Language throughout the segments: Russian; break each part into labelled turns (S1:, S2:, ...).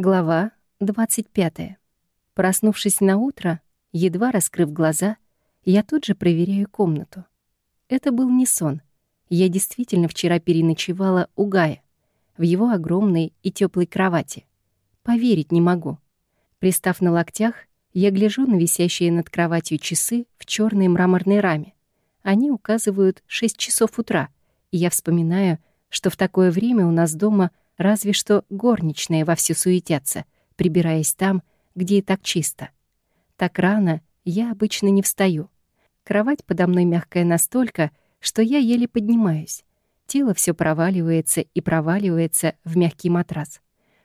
S1: Глава 25. Проснувшись на утро, едва раскрыв глаза, я тут же проверяю комнату. Это был не сон. Я действительно вчера переночевала у Гая, в его огромной и теплой кровати. Поверить не могу. Пристав на локтях, я гляжу на висящие над кроватью часы в черной мраморной раме. Они указывают 6 часов утра, и я вспоминаю, что в такое время у нас дома — Разве что горничные вовсю суетятся, прибираясь там, где и так чисто. Так рано я обычно не встаю. Кровать подо мной мягкая настолько, что я еле поднимаюсь. Тело все проваливается и проваливается в мягкий матрас.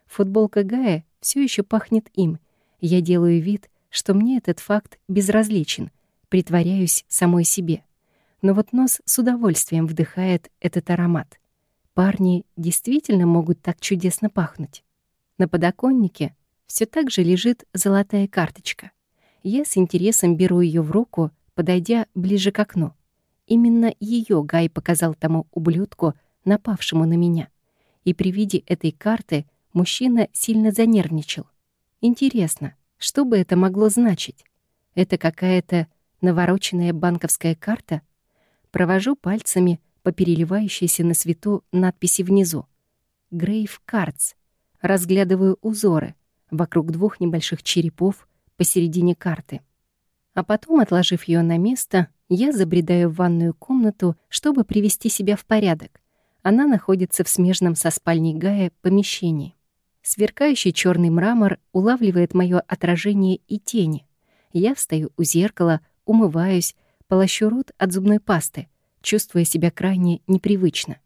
S1: Футболка Гая все еще пахнет им. Я делаю вид, что мне этот факт безразличен, притворяюсь самой себе. Но вот нос с удовольствием вдыхает этот аромат. Парни действительно могут так чудесно пахнуть. На подоконнике все так же лежит золотая карточка. Я с интересом беру ее в руку, подойдя ближе к окну. Именно ее Гай показал тому ублюдку, напавшему на меня. И при виде этой карты мужчина сильно занервничал. Интересно, что бы это могло значить? Это какая-то навороченная банковская карта? Провожу пальцами по переливающейся на свету надписи внизу. «Грейв Картс». Разглядываю узоры вокруг двух небольших черепов посередине карты. А потом, отложив ее на место, я забредаю в ванную комнату, чтобы привести себя в порядок. Она находится в смежном со спальней Гая помещении. Сверкающий черный мрамор улавливает мое отражение и тени. Я встаю у зеркала, умываюсь, полощу рот от зубной пасты, чувствуя себя крайне непривычно.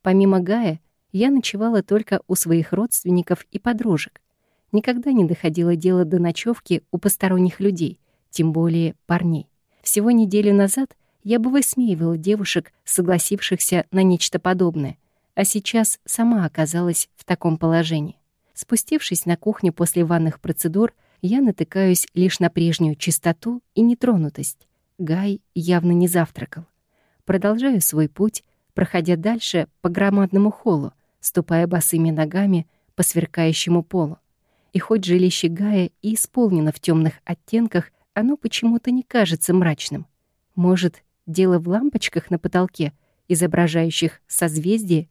S1: Помимо Гая, я ночевала только у своих родственников и подружек. Никогда не доходило дело до ночевки у посторонних людей, тем более парней. Всего неделю назад я бы высмеивала девушек, согласившихся на нечто подобное, а сейчас сама оказалась в таком положении. Спустившись на кухню после ванных процедур, я натыкаюсь лишь на прежнюю чистоту и нетронутость. Гай явно не завтракал. Продолжаю свой путь, проходя дальше по громадному холлу, ступая босыми ногами по сверкающему полу. И хоть жилище Гая и исполнено в темных оттенках, оно почему-то не кажется мрачным. Может, дело в лампочках на потолке, изображающих созвездие,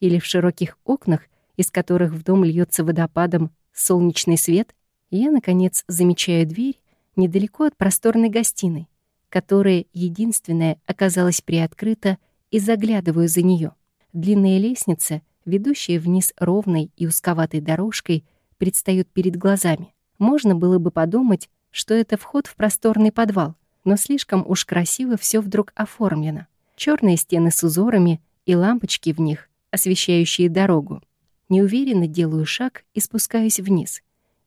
S1: или в широких окнах, из которых в дом льется водопадом солнечный свет? Я, наконец, замечаю дверь недалеко от просторной гостиной которая единственная оказалась приоткрыта, и заглядываю за нее. Длинная лестница, ведущая вниз ровной и узковатой дорожкой, предстает перед глазами. Можно было бы подумать, что это вход в просторный подвал, но слишком уж красиво все вдруг оформлено. Черные стены с узорами и лампочки в них, освещающие дорогу. Неуверенно делаю шаг и спускаюсь вниз.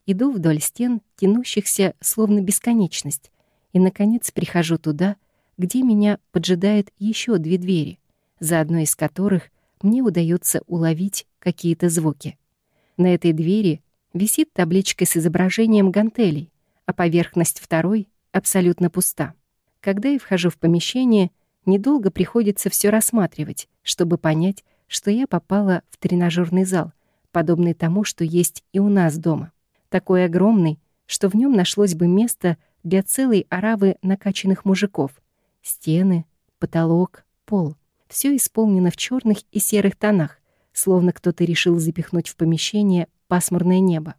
S1: Иду вдоль стен, тянущихся словно бесконечность, и, наконец, прихожу туда, где меня поджидает еще две двери, за одной из которых мне удается уловить какие-то звуки. На этой двери висит табличка с изображением гантелей, а поверхность второй абсолютно пуста. Когда я вхожу в помещение, недолго приходится все рассматривать, чтобы понять, что я попала в тренажерный зал, подобный тому, что есть и у нас дома. Такой огромный, что в нем нашлось бы место для целой оравы накачанных мужиков. Стены, потолок, пол. Все исполнено в черных и серых тонах, словно кто-то решил запихнуть в помещение пасмурное небо.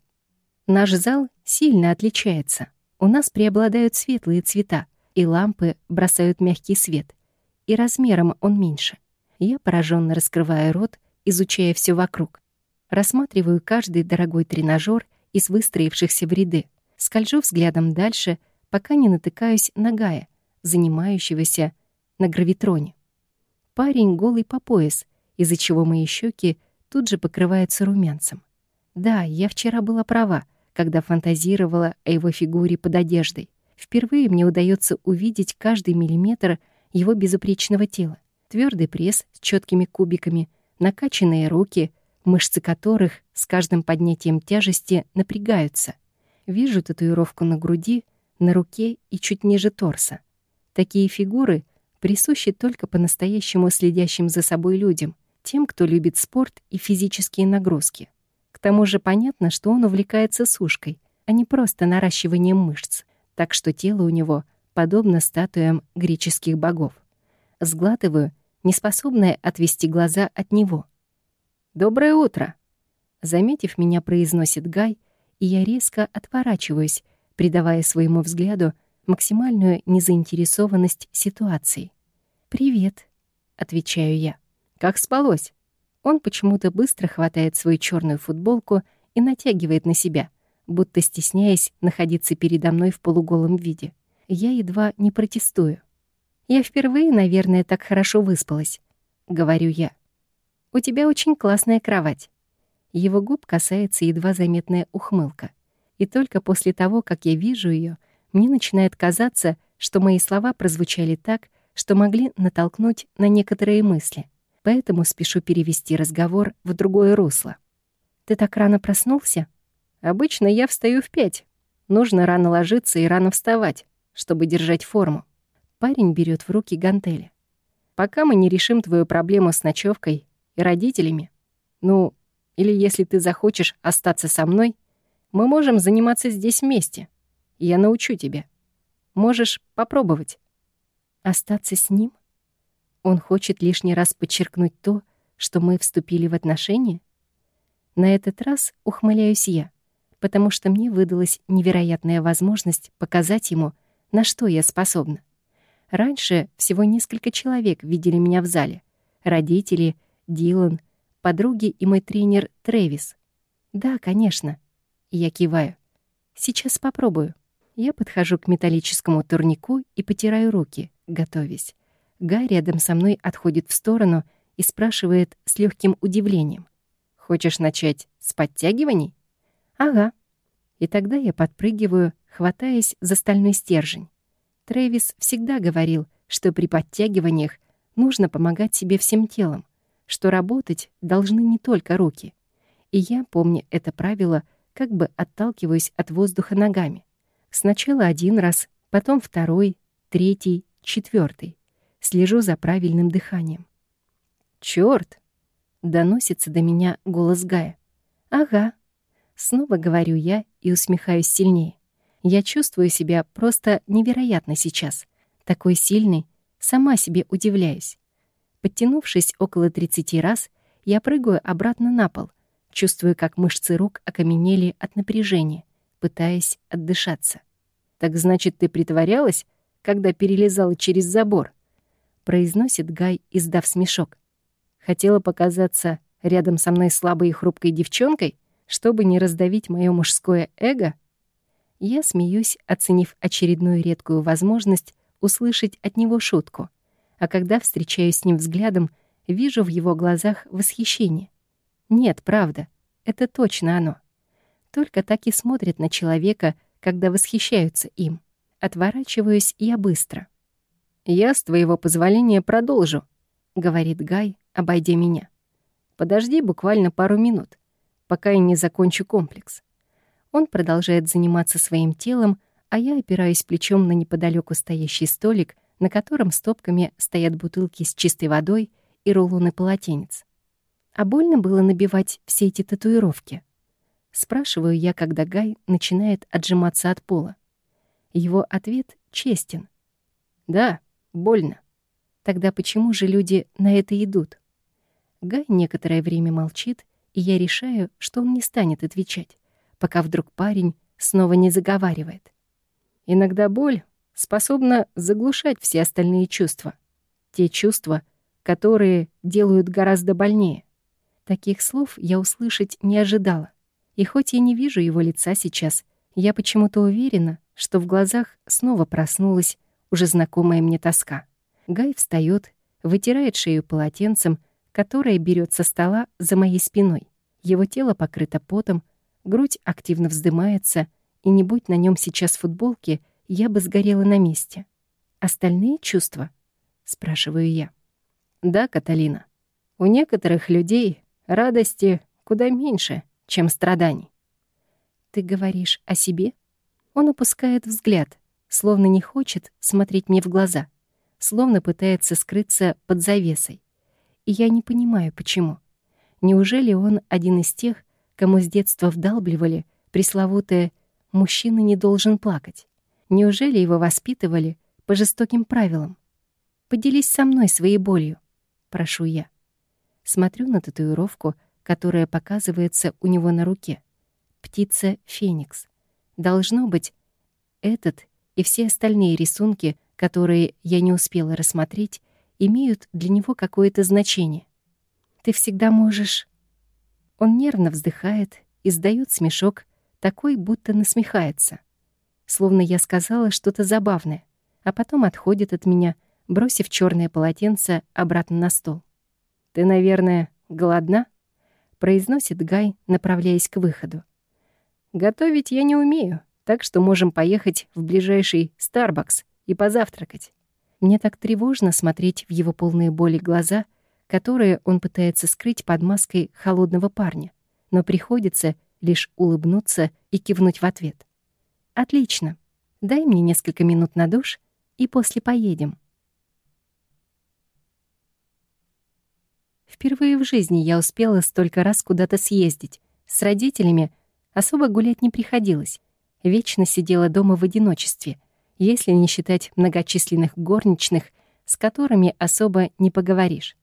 S1: Наш зал сильно отличается. У нас преобладают светлые цвета, и лампы бросают мягкий свет. И размером он меньше. Я пораженно раскрываю рот, изучая все вокруг. Рассматриваю каждый дорогой тренажер из выстроившихся в ряды. Скольжу взглядом дальше пока не натыкаюсь на Гая, занимающегося на гравитроне. Парень голый по пояс, из-за чего мои щеки тут же покрываются румянцем. Да, я вчера была права, когда фантазировала о его фигуре под одеждой. Впервые мне удается увидеть каждый миллиметр его безупречного тела. Твердый пресс с четкими кубиками, накачанные руки, мышцы которых с каждым поднятием тяжести напрягаются. Вижу татуировку на груди — на руке и чуть ниже торса. Такие фигуры присущи только по-настоящему следящим за собой людям, тем, кто любит спорт и физические нагрузки. К тому же понятно, что он увлекается сушкой, а не просто наращиванием мышц, так что тело у него подобно статуям греческих богов. Сглатываю, неспособная отвести глаза от него. «Доброе утро!» Заметив меня, произносит Гай, и я резко отворачиваюсь, придавая своему взгляду максимальную незаинтересованность ситуации. «Привет», — отвечаю я. «Как спалось?» Он почему-то быстро хватает свою черную футболку и натягивает на себя, будто стесняясь находиться передо мной в полуголом виде. Я едва не протестую. «Я впервые, наверное, так хорошо выспалась», — говорю я. «У тебя очень классная кровать». Его губ касается едва заметная ухмылка. И только после того, как я вижу ее, мне начинает казаться, что мои слова прозвучали так, что могли натолкнуть на некоторые мысли. Поэтому спешу перевести разговор в другое русло. «Ты так рано проснулся?» «Обычно я встаю в пять. Нужно рано ложиться и рано вставать, чтобы держать форму». Парень берет в руки гантели. «Пока мы не решим твою проблему с ночевкой и родителями, ну, или если ты захочешь остаться со мной, мы можем заниматься здесь вместе. Я научу тебя. Можешь попробовать. Остаться с ним? Он хочет лишний раз подчеркнуть то, что мы вступили в отношения? На этот раз ухмыляюсь я, потому что мне выдалась невероятная возможность показать ему, на что я способна. Раньше всего несколько человек видели меня в зале. Родители, Дилан, подруги и мой тренер Трэвис. Да, конечно. Я киваю. Сейчас попробую. Я подхожу к металлическому турнику и потираю руки, готовясь. Гай рядом со мной отходит в сторону и спрашивает с легким удивлением. «Хочешь начать с подтягиваний?» «Ага». И тогда я подпрыгиваю, хватаясь за стальной стержень. Трэвис всегда говорил, что при подтягиваниях нужно помогать себе всем телом, что работать должны не только руки. И я, помня это правило, как бы отталкиваюсь от воздуха ногами. Сначала один раз, потом второй, третий, четвертый. Слежу за правильным дыханием. «Чёрт!» — доносится до меня голос Гая. «Ага». Снова говорю я и усмехаюсь сильнее. Я чувствую себя просто невероятно сейчас. Такой сильный, сама себе удивляюсь. Подтянувшись около 30 раз, я прыгаю обратно на пол, чувствую, как мышцы рук окаменели от напряжения, пытаясь отдышаться. «Так значит, ты притворялась, когда перелезала через забор?» произносит Гай, издав смешок. «Хотела показаться рядом со мной слабой и хрупкой девчонкой, чтобы не раздавить мое мужское эго?» Я смеюсь, оценив очередную редкую возможность услышать от него шутку — а когда встречаюсь с ним взглядом, вижу в его глазах восхищение. Нет, правда, это точно оно. Только так и смотрят на человека, когда восхищаются им. Отворачиваюсь я быстро. «Я, с твоего позволения, продолжу», — говорит Гай, обойдя меня. «Подожди буквально пару минут, пока я не закончу комплекс». Он продолжает заниматься своим телом, а я опираюсь плечом на неподалеку стоящий столик — на котором стопками стоят бутылки с чистой водой и рулоны полотенец. А больно было набивать все эти татуировки? Спрашиваю я, когда Гай начинает отжиматься от пола. Его ответ честен. «Да, больно». Тогда почему же люди на это идут? Гай некоторое время молчит, и я решаю, что он не станет отвечать, пока вдруг парень снова не заговаривает. Иногда боль способна заглушать все остальные чувства. Те чувства, которые делают гораздо больнее. Таких слов я услышать не ожидала. И хоть я не вижу его лица сейчас, я почему-то уверена, что в глазах снова проснулась уже знакомая мне тоска. Гай встает, вытирает шею полотенцем, которое берет со стола за моей спиной. Его тело покрыто потом, грудь активно вздымается, и не будь на нем сейчас футболки — я бы сгорела на месте. Остальные чувства? Спрашиваю я. Да, Каталина. У некоторых людей радости куда меньше, чем страданий. Ты говоришь о себе? Он опускает взгляд, словно не хочет смотреть мне в глаза, словно пытается скрыться под завесой. И я не понимаю, почему. Неужели он один из тех, кому с детства вдалбливали пресловутое «мужчина не должен плакать». Неужели его воспитывали по жестоким правилам? Поделись со мной своей болью, прошу я. Смотрю на татуировку, которая показывается у него на руке. Птица Феникс. Должно быть, этот и все остальные рисунки, которые я не успела рассмотреть, имеют для него какое-то значение. Ты всегда можешь... Он нервно вздыхает, издает смешок, такой, будто насмехается. Словно я сказала что-то забавное, а потом отходит от меня — бросив черное полотенце обратно на стол. «Ты, наверное, голодна?» — произносит Гай, направляясь к выходу. «Готовить я не умею, так что можем поехать в ближайший Starbucks и позавтракать». Мне так тревожно смотреть в его полные боли глаза, которые он пытается скрыть под маской холодного парня, но приходится лишь улыбнуться и кивнуть в ответ. «Отлично. Дай мне несколько минут на душ, и после поедем». Впервые в жизни я успела столько раз куда-то съездить. С родителями особо гулять не приходилось. Вечно сидела дома в одиночестве, если не считать многочисленных горничных, с которыми особо не поговоришь.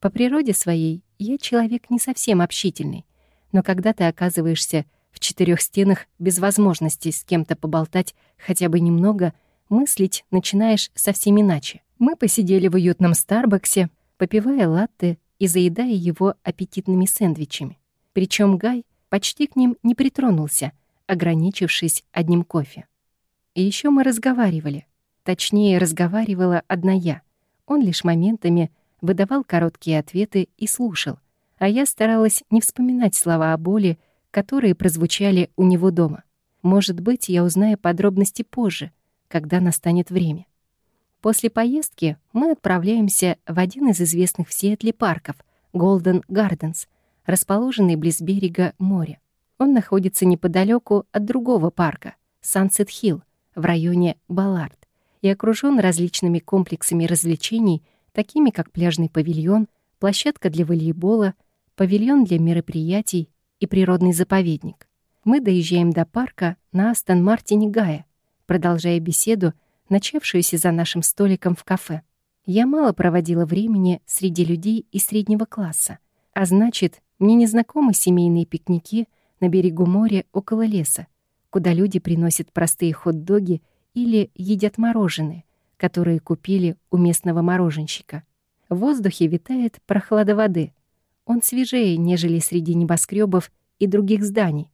S1: По природе своей я человек не совсем общительный, но когда ты оказываешься в четырех стенах без возможности с кем-то поболтать хотя бы немного, мыслить начинаешь совсем иначе. Мы посидели в уютном Старбаксе, попивая латте и заедая его аппетитными сэндвичами. Причем Гай почти к ним не притронулся, ограничившись одним кофе. И еще мы разговаривали. Точнее, разговаривала одна я. Он лишь моментами выдавал короткие ответы и слушал, а я старалась не вспоминать слова о боли, которые прозвучали у него дома. Может быть, я узнаю подробности позже, когда настанет время. После поездки мы отправляемся в один из известных в Сиэтле парков — Голден Гарденс, расположенный близ берега моря. Он находится неподалеку от другого парка — Сансет Хилл, в районе Баллард, и окружен различными комплексами развлечений, такими как пляжный павильон, площадка для волейбола, павильон для мероприятий и природный заповедник. Мы доезжаем до парка на Астон Мартине Гая, продолжая беседу начавшуюся за нашим столиком в кафе. Я мало проводила времени среди людей из среднего класса, а значит, мне незнакомы семейные пикники на берегу моря около леса, куда люди приносят простые хот-доги или едят мороженое, которые купили у местного мороженщика. В воздухе витает прохлада воды. Он свежее, нежели среди небоскребов и других зданий.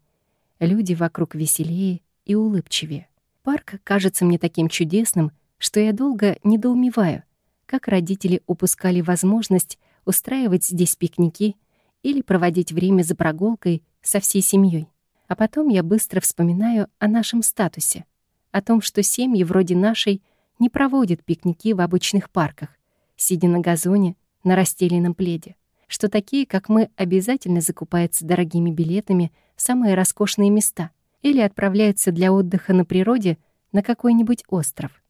S1: Люди вокруг веселее и улыбчивее. Парк кажется мне таким чудесным, что я долго недоумеваю, как родители упускали возможность устраивать здесь пикники или проводить время за прогулкой со всей семьей. А потом я быстро вспоминаю о нашем статусе, о том, что семьи вроде нашей не проводят пикники в обычных парках, сидя на газоне, на расстеленном пледе, что такие, как мы, обязательно закупаются дорогими билетами в самые роскошные места — или отправляются для отдыха на природе на какой-нибудь остров.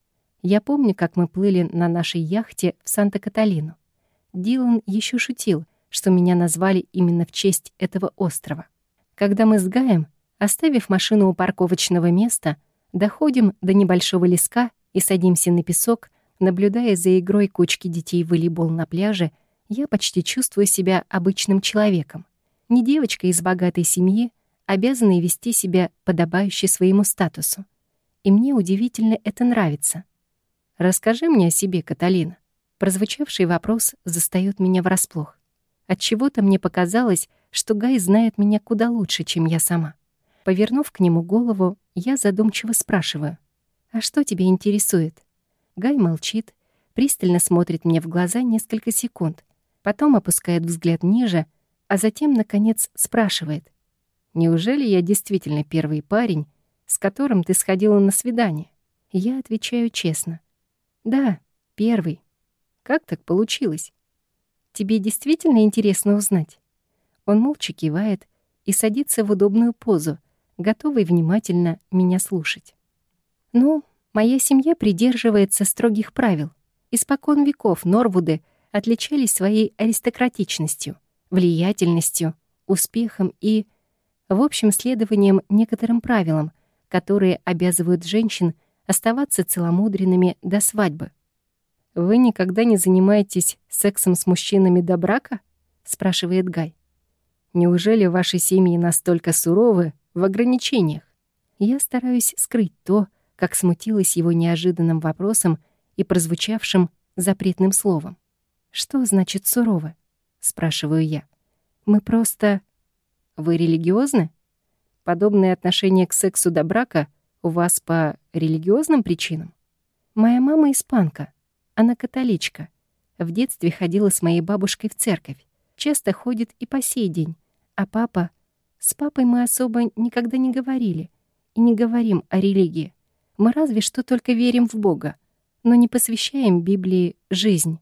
S1: Я помню, как мы плыли на нашей яхте в Санта-Каталину. Дилан еще шутил, что меня назвали именно в честь этого острова. Когда мы с Гаем, оставив машину у парковочного места, доходим до небольшого леска и садимся на песок, наблюдая за игрой кучки детей в волейбол на пляже, я почти чувствую себя обычным человеком. Не девочка из богатой семьи, обязаны вести себя подобающе своему статусу. И мне удивительно это нравится. «Расскажи мне о себе, Каталина». Прозвучавший вопрос застаёт меня врасплох. Отчего-то мне показалось, что Гай знает меня куда лучше, чем я сама. Повернув к нему голову, я задумчиво спрашиваю. «А что тебя интересует?» Гай молчит, пристально смотрит мне в глаза несколько секунд, потом опускает взгляд ниже, а затем, наконец, спрашивает. Неужели я действительно первый парень, с которым ты сходила на свидание? Я отвечаю честно. Да, первый. Как так получилось? Тебе действительно интересно узнать? Он молча кивает и садится в удобную позу, готовый внимательно меня слушать. Ну, моя семья придерживается строгих правил. Испокон веков Норвуды отличались своей аристократичностью, влиятельностью, успехом и В общем, следованием некоторым правилам, которые обязывают женщин оставаться целомудренными до свадьбы. «Вы никогда не занимаетесь сексом с мужчинами до брака?» — спрашивает Гай. «Неужели ваши семьи настолько суровы в ограничениях?» Я стараюсь скрыть то, как смутилась его неожиданным вопросом и прозвучавшим запретным словом. «Что значит сурово?» — спрашиваю я. «Мы просто...» «Вы религиозны? Подобное отношение к сексу до брака у вас по религиозным причинам?» «Моя мама испанка. Она католичка. В детстве ходила с моей бабушкой в церковь. Часто ходит и по сей день. А папа... С папой мы особо никогда не говорили. И не говорим о религии. Мы разве что только верим в Бога, но не посвящаем Библии жизнь.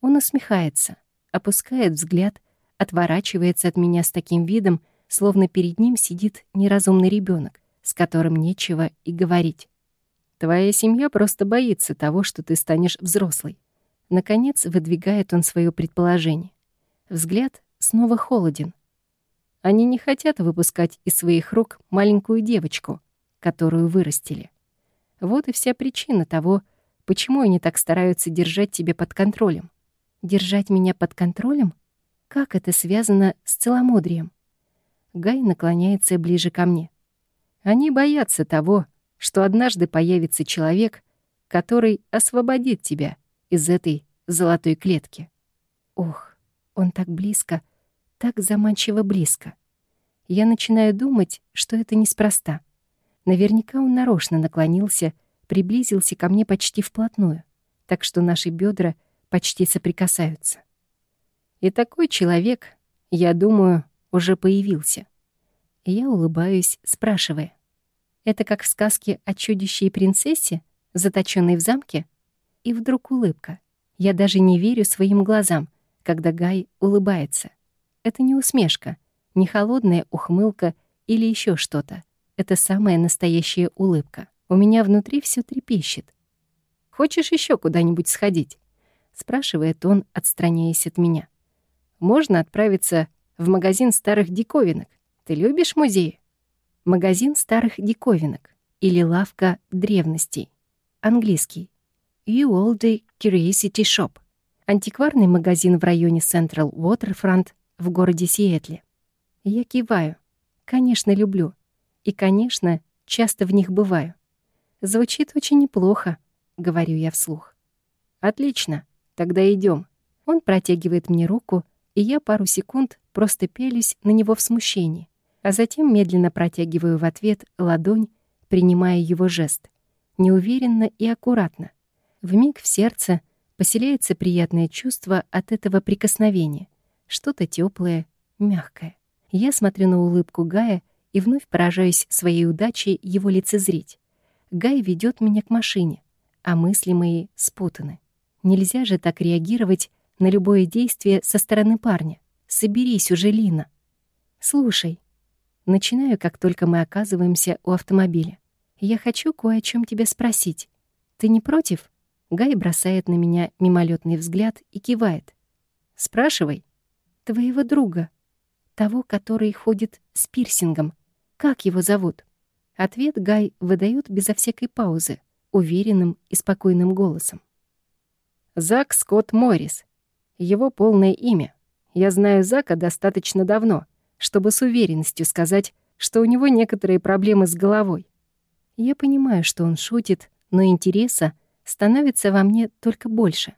S1: Он усмехается, опускает взгляд, отворачивается от меня с таким видом, словно перед ним сидит неразумный ребенок, с которым нечего и говорить. Твоя семья просто боится того, что ты станешь взрослой. Наконец выдвигает он свое предположение. Взгляд снова холоден. Они не хотят выпускать из своих рук маленькую девочку, которую вырастили. Вот и вся причина того, почему они так стараются держать тебя под контролем. Держать меня под контролем? Как это связано с целомудрием? Гай наклоняется ближе ко мне. Они боятся того, что однажды появится человек, который освободит тебя из этой золотой клетки. Ох, он так близко, так заманчиво близко. Я начинаю думать, что это неспроста. Наверняка он нарочно наклонился, приблизился ко мне почти вплотную, так что наши бедра почти соприкасаются. И такой человек, я думаю, уже появился. Я улыбаюсь, спрашивая. Это как в сказке о чудище и принцессе, заточенной в замке? И вдруг улыбка. Я даже не верю своим глазам, когда Гай улыбается. Это не усмешка, не холодная ухмылка или еще что-то. Это самая настоящая улыбка. У меня внутри все трепещет. «Хочешь еще куда-нибудь сходить?» — спрашивает он, отстраняясь от меня. «Можно отправиться в магазин старых диковинок. Ты любишь музеи?» Магазин старых диковинок или лавка древностей. Английский. You Old Curiosity Shop. Антикварный магазин в районе Central Waterfront в городе Сиэтле. Я киваю. Конечно, люблю. И, конечно, часто в них бываю. Звучит очень неплохо, говорю я вслух. Отлично, тогда идем. Он протягивает мне руку, и я пару секунд просто пелюсь на него в смущении а затем медленно протягиваю в ответ ладонь, принимая его жест. Неуверенно и аккуратно. Вмиг в сердце поселяется приятное чувство от этого прикосновения. Что-то теплое, мягкое. Я смотрю на улыбку Гая и вновь поражаюсь своей удачей его лицезреть. Гай ведет меня к машине, а мысли мои спутаны. Нельзя же так реагировать на любое действие со стороны парня. Соберись уже, Лина. Слушай, Начинаю, как только мы оказываемся у автомобиля. «Я хочу кое о чем тебя спросить. Ты не против?» Гай бросает на меня мимолетный взгляд и кивает. «Спрашивай». «Твоего друга. Того, который ходит с пирсингом. Как его зовут?» Ответ Гай выдает безо всякой паузы, уверенным и спокойным голосом. «Зак Скотт Моррис. Его полное имя. Я знаю Зака достаточно давно» чтобы с уверенностью сказать, что у него некоторые проблемы с головой. Я понимаю, что он шутит, но интереса становится во мне только больше.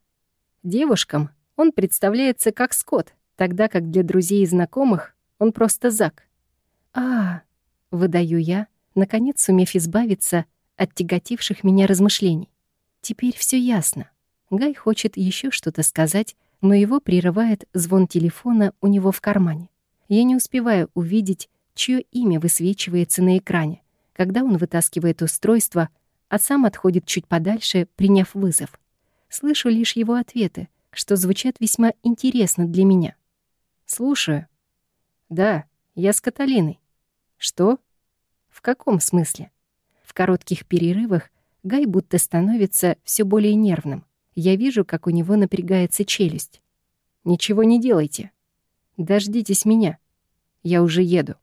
S1: Девушкам он представляется как Скотт, тогда как для друзей и знакомых он просто Зак. а выдаю я, наконец сумев избавиться от тяготивших меня размышлений. Теперь все ясно. Гай хочет еще что-то сказать, но его прерывает звон телефона у него в кармане. Я не успеваю увидеть, чье имя высвечивается на экране, когда он вытаскивает устройство, а сам отходит чуть подальше, приняв вызов. Слышу лишь его ответы, что звучат весьма интересно для меня. «Слушаю». «Да, я с Каталиной». «Что?» «В каком смысле?» В коротких перерывах Гай будто становится все более нервным. Я вижу, как у него напрягается челюсть. «Ничего не делайте. Дождитесь меня. Я уже еду.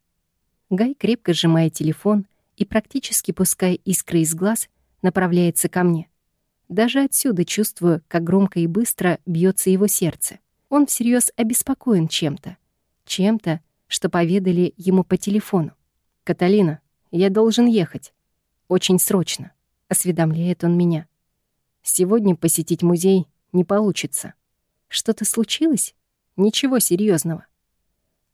S1: Гай, крепко сжимая телефон и практически пуская искры из глаз, направляется ко мне. Даже отсюда чувствую, как громко и быстро бьется его сердце. Он всерьез обеспокоен чем-то. Чем-то, что поведали ему по телефону. «Каталина, я должен ехать. Очень срочно», — осведомляет он меня. «Сегодня посетить музей не получится. Что-то случилось? Ничего серьезного.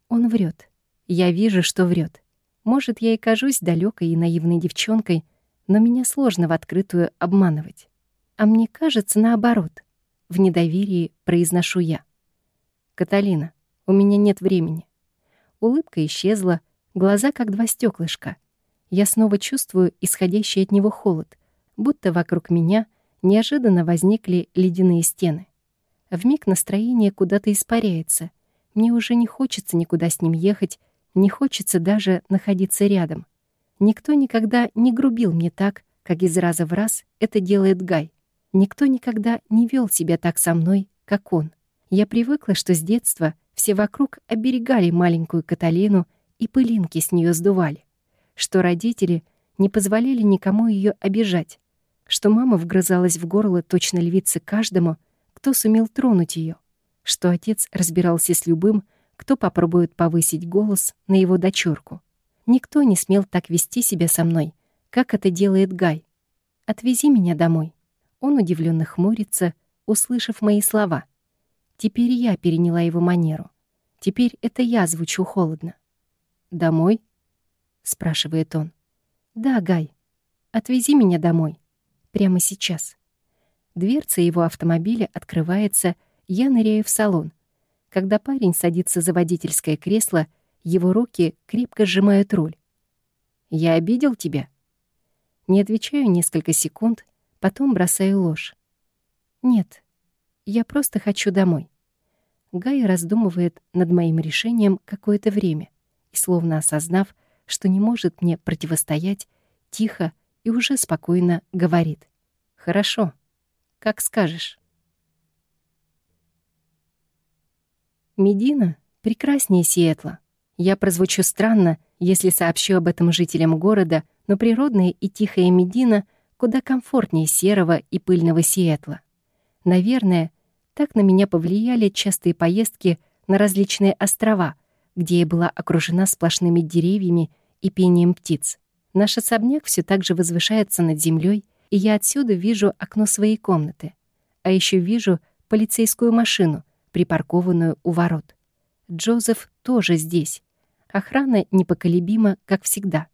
S1: Он врет. Я вижу, что врет. Может, я и кажусь далекой и наивной девчонкой, но меня сложно в открытую обманывать. А мне кажется, наоборот. В недоверии произношу я. «Каталина, у меня нет времени». Улыбка исчезла, глаза как два стеклышка. Я снова чувствую исходящий от него холод, будто вокруг меня неожиданно возникли ледяные стены. Вмиг настроение куда-то испаряется. Мне уже не хочется никуда с ним ехать, не хочется даже находиться рядом. Никто никогда не грубил мне так, как из раза в раз это делает Гай. Никто никогда не вел себя так со мной, как он. Я привыкла, что с детства все вокруг оберегали маленькую Каталину и пылинки с нее сдували, что родители не позволяли никому ее обижать, что мама вгрызалась в горло точно львицы каждому, кто сумел тронуть ее, что отец разбирался с любым, кто попробует повысить голос на его дочурку. Никто не смел так вести себя со мной, как это делает Гай. «Отвези меня домой». Он удивленно хмурится, услышав мои слова. Теперь я переняла его манеру. Теперь это я звучу холодно. «Домой?» — спрашивает он. «Да, Гай. Отвези меня домой. Прямо сейчас». Дверца его автомобиля открывается, я ныряю в салон. Когда парень садится за водительское кресло, его руки крепко сжимают руль. «Я обидел тебя?» Не отвечаю несколько секунд, Потом бросаю ложь. «Нет, я просто хочу домой». Гай раздумывает над моим решением какое-то время и, словно осознав, что не может мне противостоять, тихо и уже спокойно говорит. «Хорошо, как скажешь». Медина прекраснее Сиэтла. Я прозвучу странно, если сообщу об этом жителям города, но природная и тихая Медина куда комфортнее серого и пыльного Сиэтла. Наверное, так на меня повлияли частые поездки на различные острова, где я была окружена сплошными деревьями и пением птиц. Наш особняк все так же возвышается над землей, и я отсюда вижу окно своей комнаты. А еще вижу полицейскую машину, припаркованную у ворот. Джозеф тоже здесь. Охрана непоколебима, как всегда.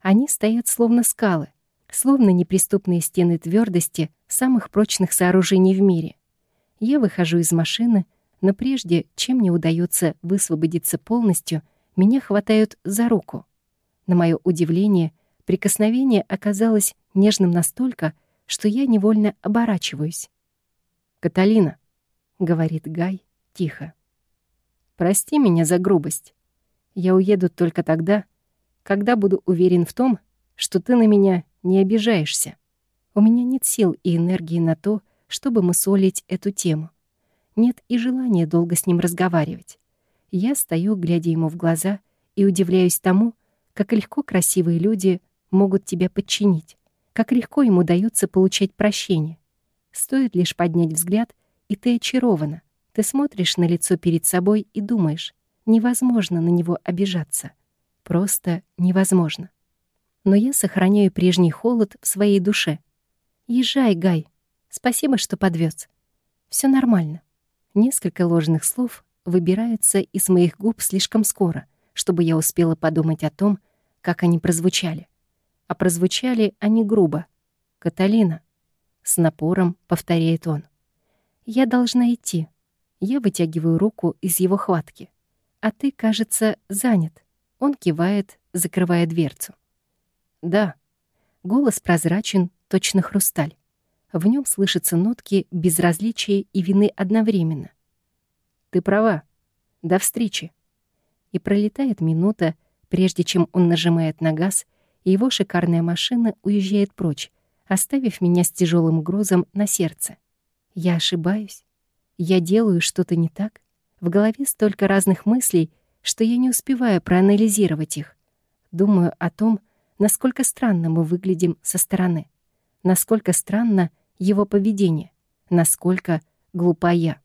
S1: Они стоят словно скалы, словно неприступные стены твердости самых прочных сооружений в мире. Я выхожу из машины, но прежде, чем мне удается высвободиться полностью, меня хватают за руку. На мое удивление, прикосновение оказалось нежным настолько, что я невольно оборачиваюсь. «Каталина», — говорит Гай тихо, — «прости меня за грубость. Я уеду только тогда, когда буду уверен в том, что ты на меня не обижаешься. У меня нет сил и энергии на то, чтобы мусолить эту тему. Нет и желания долго с ним разговаривать. Я стою, глядя ему в глаза, и удивляюсь тому, как легко красивые люди могут тебя подчинить, как легко им удается получать прощение. Стоит лишь поднять взгляд, и ты очарована. Ты смотришь на лицо перед собой и думаешь, невозможно на него обижаться. Просто невозможно но я сохраняю прежний холод в своей душе. «Езжай, Гай. Спасибо, что подвез. Все нормально». Несколько ложных слов выбираются из моих губ слишком скоро, чтобы я успела подумать о том, как они прозвучали. А прозвучали они грубо. «Каталина», — с напором повторяет он. «Я должна идти». Я вытягиваю руку из его хватки. «А ты, кажется, занят». Он кивает, закрывая дверцу. Да. Голос прозрачен, точно хрусталь. В нем слышатся нотки безразличия и вины одновременно. Ты права. До встречи. И пролетает минута, прежде чем он нажимает на газ, и его шикарная машина уезжает прочь, оставив меня с тяжелым грузом на сердце. Я ошибаюсь? Я делаю что-то не так? В голове столько разных мыслей, что я не успеваю проанализировать их. Думаю о том, насколько странно мы выглядим со стороны, насколько странно его поведение, насколько глупа я.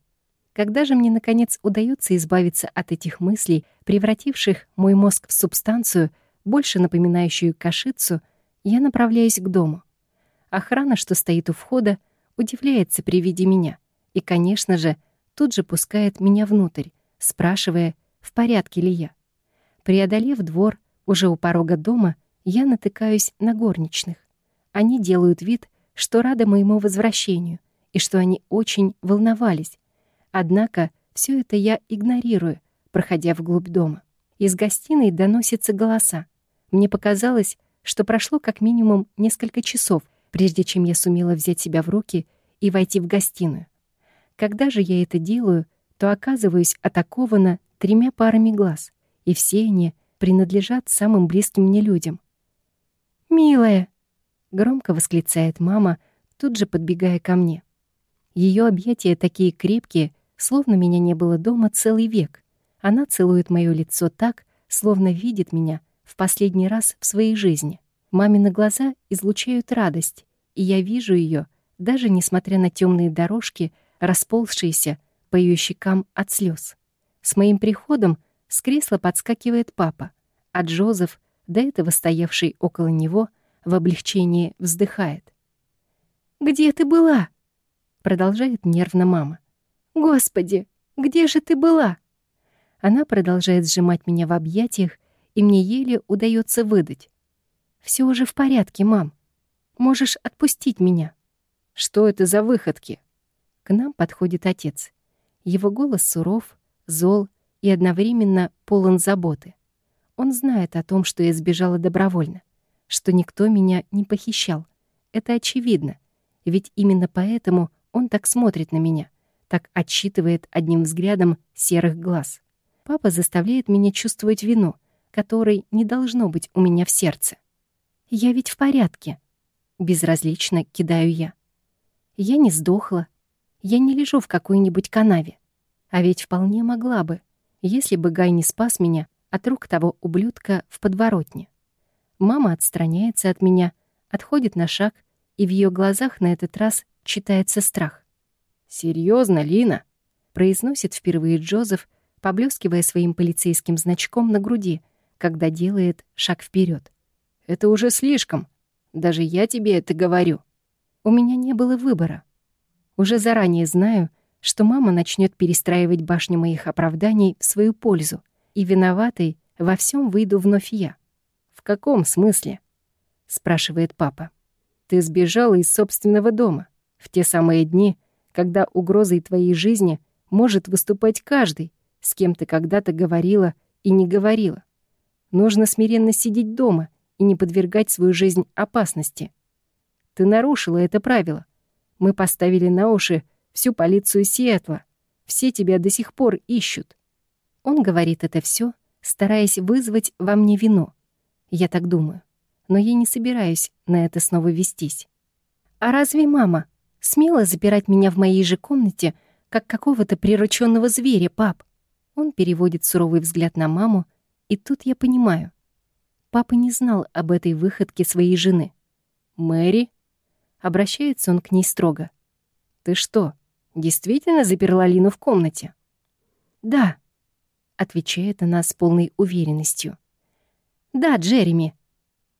S1: Когда же мне, наконец, удается избавиться от этих мыслей, превративших мой мозг в субстанцию, больше напоминающую кашицу, я направляюсь к дому. Охрана, что стоит у входа, удивляется при виде меня и, конечно же, тут же пускает меня внутрь, спрашивая, в порядке ли я. Преодолев двор, уже у порога дома, я натыкаюсь на горничных. Они делают вид, что рады моему возвращению и что они очень волновались. Однако все это я игнорирую, проходя вглубь дома. Из гостиной доносятся голоса. Мне показалось, что прошло как минимум несколько часов, прежде чем я сумела взять себя в руки и войти в гостиную. Когда же я это делаю, то оказываюсь атакована тремя парами глаз, и все они принадлежат самым близким мне людям. «Милая!» — громко восклицает мама, тут же подбегая ко мне. Ее объятия такие крепкие, словно меня не было дома целый век. Она целует моё лицо так, словно видит меня в последний раз в своей жизни. Мамины глаза излучают радость, и я вижу ее, даже несмотря на темные дорожки, расползшиеся по ее щекам от слез. С моим приходом с кресла подскакивает папа, а Джозеф, до этого стоявший около него, в облегчении вздыхает. «Где ты была?» Продолжает нервно мама. «Господи, где же ты была?» Она продолжает сжимать меня в объятиях, и мне еле удается выдать. Все уже в порядке, мам. Можешь отпустить меня». «Что это за выходки?» К нам подходит отец. Его голос суров, зол и одновременно полон заботы. Он знает о том, что я сбежала добровольно, что никто меня не похищал. Это очевидно, ведь именно поэтому он так смотрит на меня, так отсчитывает одним взглядом серых глаз. Папа заставляет меня чувствовать вину, которой не должно быть у меня в сердце. Я ведь в порядке. Безразлично кидаю я. Я не сдохла. Я не лежу в какой-нибудь канаве. А ведь вполне могла бы, если бы Гай не спас меня от рук того ублюдка в подворотне. Мама отстраняется от меня, отходит на шаг, и в ее глазах на этот раз читается страх. Серьезно, Лина?» — произносит впервые Джозеф, поблескивая своим полицейским значком на груди, когда делает шаг вперед. «Это уже слишком. Даже я тебе это говорю. У меня не было выбора. Уже заранее знаю, что мама начнет перестраивать башню моих оправданий в свою пользу, и виноватой во всем выйду вновь я. «В каком смысле?» — спрашивает папа. «Ты сбежала из собственного дома в те самые дни, когда угрозой твоей жизни может выступать каждый, с кем ты когда-то говорила и не говорила. Нужно смиренно сидеть дома и не подвергать свою жизнь опасности. Ты нарушила это правило. Мы поставили на уши всю полицию Сиэтла. Все тебя до сих пор ищут». Он говорит это все, стараясь вызвать во мне вину. Я так думаю. Но я не собираюсь на это снова вестись. «А разве мама смела запирать меня в моей же комнате, как какого-то прирученного зверя, пап?» Он переводит суровый взгляд на маму, и тут я понимаю. Папа не знал об этой выходке своей жены. «Мэри?» Обращается он к ней строго. «Ты что, действительно заперла Лину в комнате?» «Да», — отвечает она с полной уверенностью. «Да, Джереми,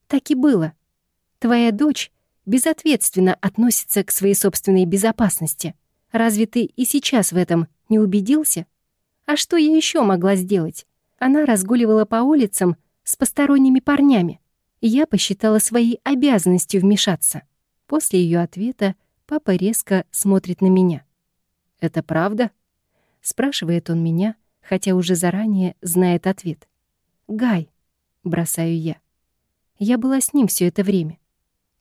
S1: так и было. Твоя дочь безответственно относится к своей собственной безопасности. Разве ты и сейчас в этом не убедился? А что я еще могла сделать? Она разгуливала по улицам с посторонними парнями. Я посчитала своей обязанностью вмешаться. После ее ответа папа резко смотрит на меня. «Это правда?» — спрашивает он меня, хотя уже заранее знает ответ. «Гай», — бросаю я. «Я была с ним все это время,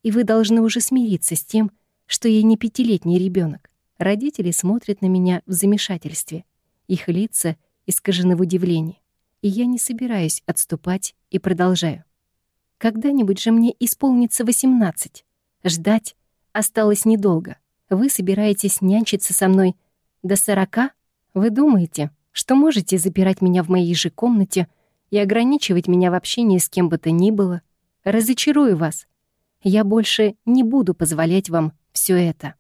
S1: и вы должны уже смириться с тем, что я не пятилетний ребенок. Родители смотрят на меня в замешательстве. Их лица искажены в удивлении. И я не собираюсь отступать и продолжаю. Когда-нибудь же мне исполнится 18. Ждать осталось недолго. Вы собираетесь нянчиться со мной до сорока? Вы думаете, что можете запирать меня в моей же комнате и ограничивать меня в общении с кем бы то ни было. Разочарую вас. Я больше не буду позволять вам все это.